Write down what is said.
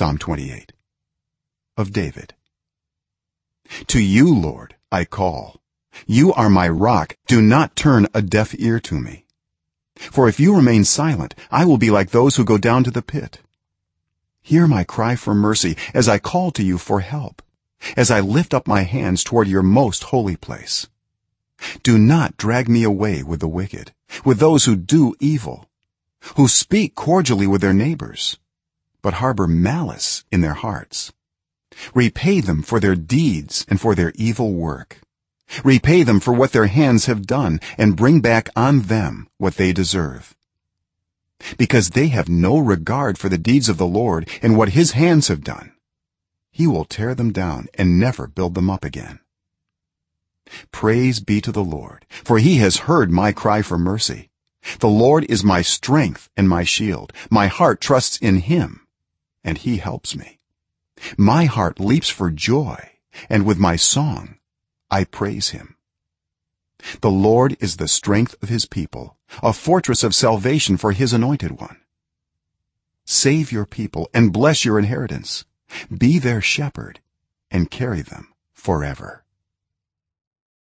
psalm 28 of david. To you lord i call. You are my rock. Do not turn a deaf ear to me. For if you remain silent i will be like those who go down to the pit. Hear my cry for mercy as i call to you for help as i lift up my hands toward your most holy place. Do not drag me away with the wicked with those who do evil who speak cordially with their neighbors but harbor malice in their hearts. Repay them for their deeds and for their evil work. Repay them for what their hands have done and bring back on them what they deserve. Because they have no regard for the deeds of the lord and what his hands have done he will tear them down and never build them up again. Praise be to the lord for he has heard my cry for mercy. The lord is my strength and my shield. My heart trusts in him and he helps me. My heart leaps for joy and with my song i praise him. The lord is the strength of his people a fortress of salvation for his anointed one. Save your people and bless your inheritance. Be their shepherd and carry them forever